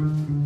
Mm-hmm.